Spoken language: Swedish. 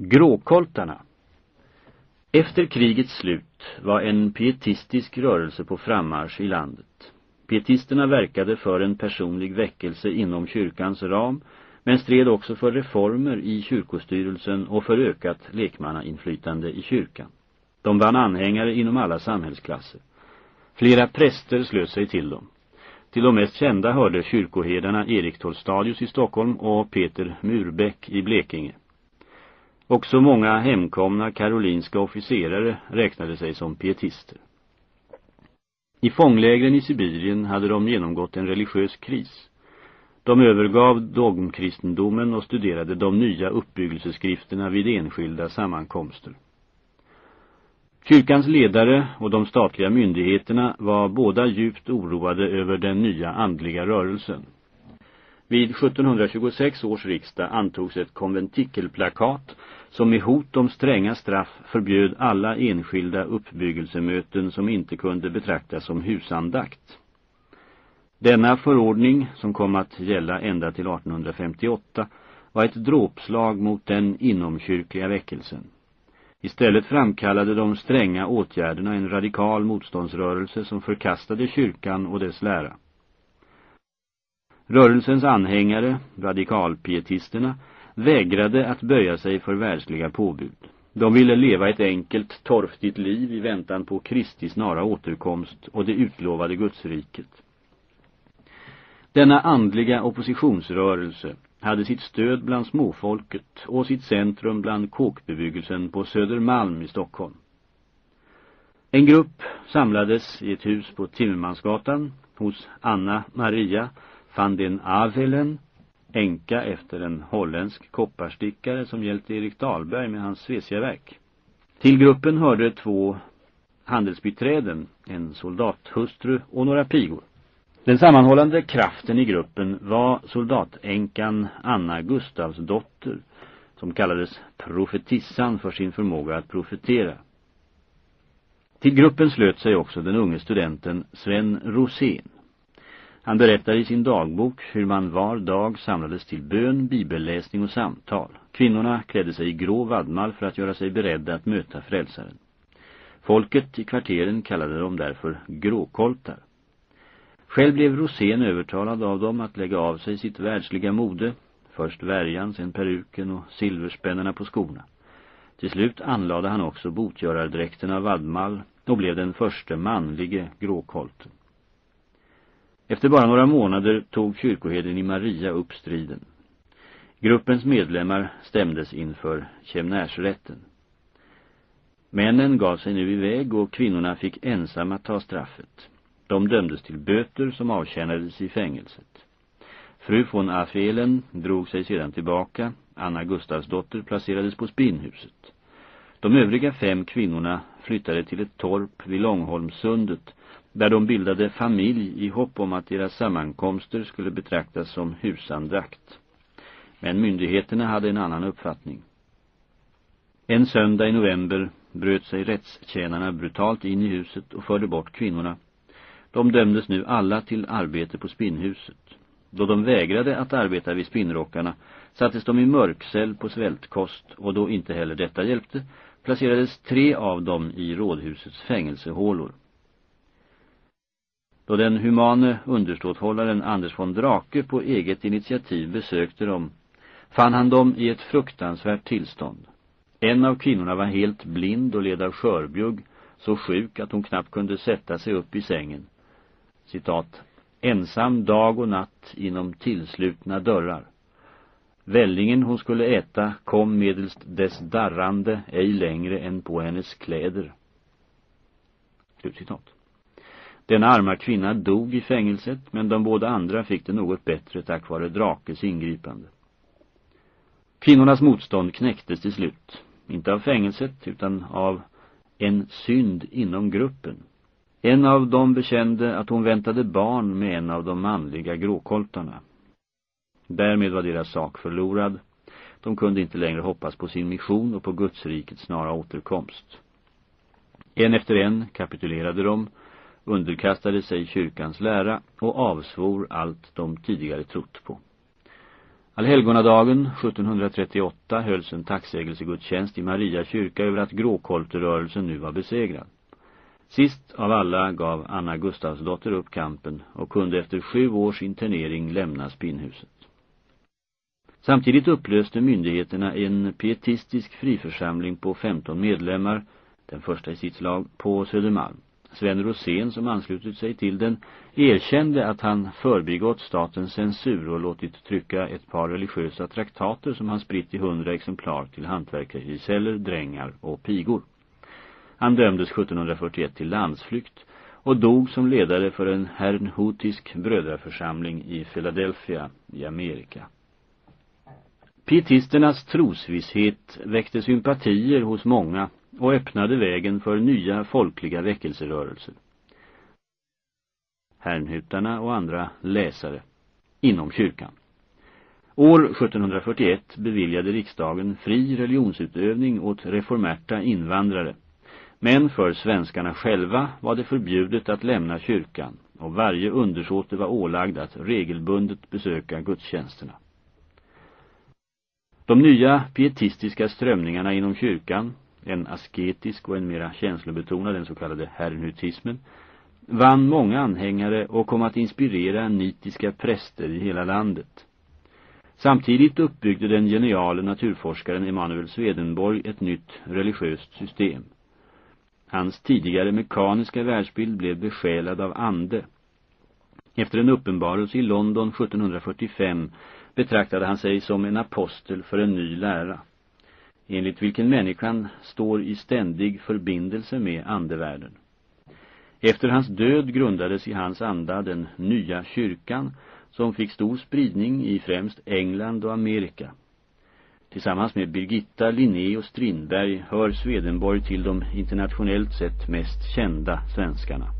Gråkoltarna Efter krigets slut var en pietistisk rörelse på frammarsch i landet. Pietisterna verkade för en personlig väckelse inom kyrkans ram men stred också för reformer i kyrkostyrelsen och för ökat lekmannainflytande i kyrkan. De vann anhängare inom alla samhällsklasser. Flera präster slöt sig till dem. Till de mest kända hörde kyrkoherdarna Erik Tolstadius i Stockholm och Peter Murbäck i Blekinge. Också många hemkomna karolinska officerare räknade sig som pietister. I fånglägren i Sibirien hade de genomgått en religiös kris. De övergav dogmkristendomen och studerade de nya uppbyggelseskrifterna vid enskilda sammankomster. Kyrkans ledare och de statliga myndigheterna var båda djupt oroade över den nya andliga rörelsen. Vid 1726 års riksdag antogs ett konventikelplakat som med hot om stränga straff förbjöd alla enskilda uppbyggelsemöten som inte kunde betraktas som husandakt. Denna förordning, som kom att gälla ända till 1858, var ett dråpslag mot den inomkyrkliga väckelsen. Istället framkallade de stränga åtgärderna en radikal motståndsrörelse som förkastade kyrkan och dess lära. Rörelsens anhängare, radikalpietisterna, vägrade att böja sig för världsliga påbud. De ville leva ett enkelt, torftigt liv i väntan på Kristi snara återkomst och det utlovade Gudsriket. Denna andliga oppositionsrörelse hade sitt stöd bland småfolket och sitt centrum bland kåkbebyggelsen på Södermalm i Stockholm. En grupp samlades i ett hus på Timmermansgatan hos Anna Maria van den Avelen, enka efter en holländsk kopparstickare som hjälpte Erik Dahlberg med hans svesiaverk. Till gruppen hörde två handelsbiträden, en soldathustru och några pigor. Den sammanhållande kraften i gruppen var soldatänkan Anna Gustavsdotter, som kallades profetissan för sin förmåga att profetera. Till gruppen slöt sig också den unge studenten Sven Rosén. Han berättar i sin dagbok hur man var dag samlades till bön, bibelläsning och samtal. Kvinnorna klädde sig i grå vadmal för att göra sig beredda att möta frälsaren. Folket i kvarteren kallade dem därför gråkoltar. Själv blev Rosén övertalad av dem att lägga av sig sitt världsliga mode, först värjan, sen peruken och silverspännarna på skorna. Till slut anlade han också botgörardräkten av vadmal och blev den första manlige gråkolten. Efter bara några månader tog kyrkoheden i Maria upp striden. Gruppens medlemmar stämdes inför Kemnärsrätten. Männen gav sig nu iväg och kvinnorna fick ensamma ta straffet. De dömdes till böter som avtjänades i fängelset. Fru von Afelen drog sig sedan tillbaka. Anna Gustavsdotter placerades på spinnhuset. De övriga fem kvinnorna flyttade till ett torp vid Långholmsundet där de bildade familj i hopp om att deras sammankomster skulle betraktas som husandrakt. Men myndigheterna hade en annan uppfattning. En söndag i november bröt sig rättstjänarna brutalt in i huset och förde bort kvinnorna. De dömdes nu alla till arbete på spinnhuset. Då de vägrade att arbeta vid spinnrockarna sattes de i mörkcell på svältkost och då inte heller detta hjälpte placerades tre av dem i rådhusets fängelsehålor. Då den humane underståthållaren Anders von Drake på eget initiativ besökte dem fann han dem i ett fruktansvärt tillstånd. En av kvinnorna var helt blind och led av skörbjugg, så sjuk att hon knappt kunde sätta sig upp i sängen. Citat. Ensam dag och natt inom tillslutna dörrar. Vällingen hon skulle äta kom medelst dess darrande ej längre än på hennes kläder. Slutcitat. Denna arma kvinna dog i fängelset men de båda andra fick det något bättre tack vare Drakes ingripande. Kvinnornas motstånd knäcktes till slut. Inte av fängelset utan av en synd inom gruppen. En av dem bekände att hon väntade barn med en av de manliga gråkoltarna. Därmed var deras sak förlorad. De kunde inte längre hoppas på sin mission och på Gudsrikets snara återkomst. En efter en kapitulerade de underkastade sig kyrkans lära och avsvor allt de tidigare trott på. Allhelgonadagen 1738 hölls en tacksägelsegudstjänst i Maria kyrka över att gråkolterörelsen nu var besegrad. Sist av alla gav Anna Gustavsdotter upp kampen och kunde efter sju års internering lämna spinnhuset. Samtidigt upplöste myndigheterna en pietistisk friförsamling på 15 medlemmar, den första i sitt slag, på Södermalm. Sven Rosén, som anslutit sig till den, erkände att han förbigått statens censur och låtit trycka ett par religiösa traktater som han spritt i hundra exemplar till hantverkargesäller, drängar och pigor. Han dömdes 1741 till landsflykt och dog som ledare för en hernhutisk brödraförsamling i Philadelphia i Amerika. Pietisternas trosvisshet väckte sympatier hos många och öppnade vägen för nya folkliga väckelserörelser. Hernhutarna och andra läsare inom kyrkan. År 1741 beviljade riksdagen fri religionsutövning åt reformerta invandrare. Men för svenskarna själva var det förbjudet att lämna kyrkan och varje undersåte var ålagd att regelbundet besöka gudstjänsterna. De nya pietistiska strömningarna inom kyrkan, en asketisk och en mera känslobetonad, den så kallade herrnutismen, vann många anhängare och kom att inspirera nitiska präster i hela landet. Samtidigt uppbyggde den geniale naturforskaren Emanuel Swedenborg ett nytt religiöst system. Hans tidigare mekaniska världsbild blev besjälad av ande. Efter en uppenbarelse i London 1745 betraktade han sig som en apostel för en ny lära, enligt vilken människan står i ständig förbindelse med andevärlden. Efter hans död grundades i hans anda den nya kyrkan som fick stor spridning i främst England och Amerika. Tillsammans med Birgitta, Linné och Strindberg hör Swedenborg till de internationellt sett mest kända svenskarna.